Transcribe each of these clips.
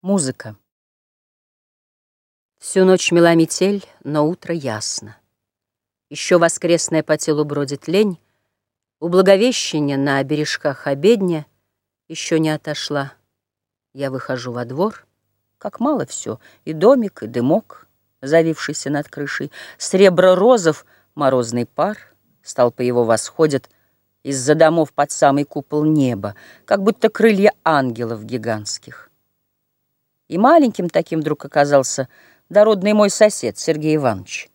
Музыка. Всю ночь мела метель, но утро ясно. Еще воскресная по телу бродит лень, У Благовещения на бережках обедня Еще не отошла. Я выхожу во двор, как мало все, И домик, и дымок, завившийся над крышей, Сребро розов, морозный пар, Столпы его восходят Из-за домов под самый купол неба, Как будто крылья ангелов гигантских. И маленьким таким вдруг оказался дородный мой сосед Сергей Иванович.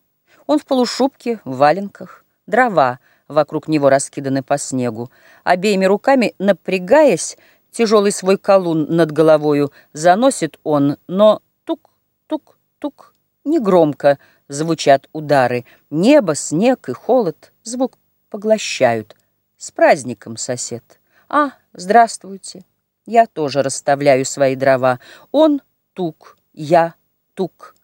Он в полушубке, в валенках, дрова вокруг него раскиданы по снегу. Обеими руками, напрягаясь, тяжелый свой колун над головою заносит он, но тук-тук-тук, негромко звучат удары. Небо, снег и холод звук поглощают. С праздником, сосед. А, здравствуйте. Я тоже расставляю свои дрова. Он тук, я тук.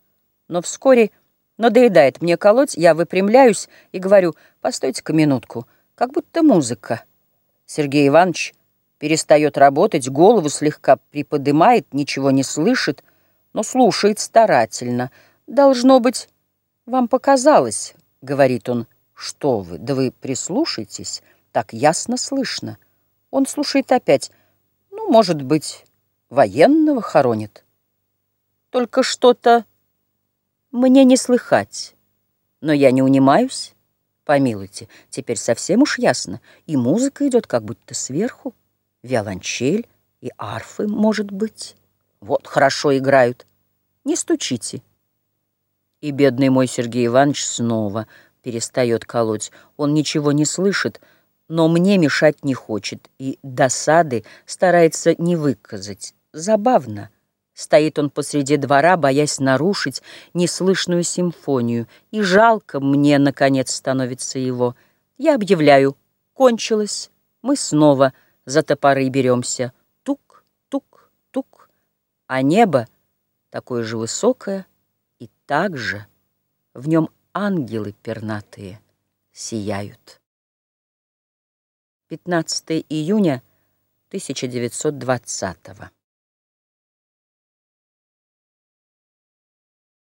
Но вскоре надоедает мне колоть, я выпрямляюсь и говорю, постойте-ка минутку, как будто музыка. Сергей Иванович перестает работать, голову слегка приподымает, ничего не слышит, но слушает старательно. «Должно быть, вам показалось», — говорит он. «Что вы, да вы прислушайтесь, так ясно слышно». Он слушает опять. Может быть, военного хоронит. Только что-то мне не слыхать. Но я не унимаюсь. Помилуйте, теперь совсем уж ясно. И музыка идет как будто сверху. Виолончель и арфы, может быть. Вот, хорошо играют. Не стучите. И бедный мой Сергей Иванович снова перестает колоть. Он ничего не слышит, но мне мешать не хочет и досады старается не выказать. Забавно. Стоит он посреди двора, боясь нарушить неслышную симфонию, и жалко мне, наконец, становится его. Я объявляю, кончилось, мы снова за топоры беремся. Тук, тук, тук, а небо такое же высокое, и так же в нем ангелы пернатые сияют. 15 июня 1920 года.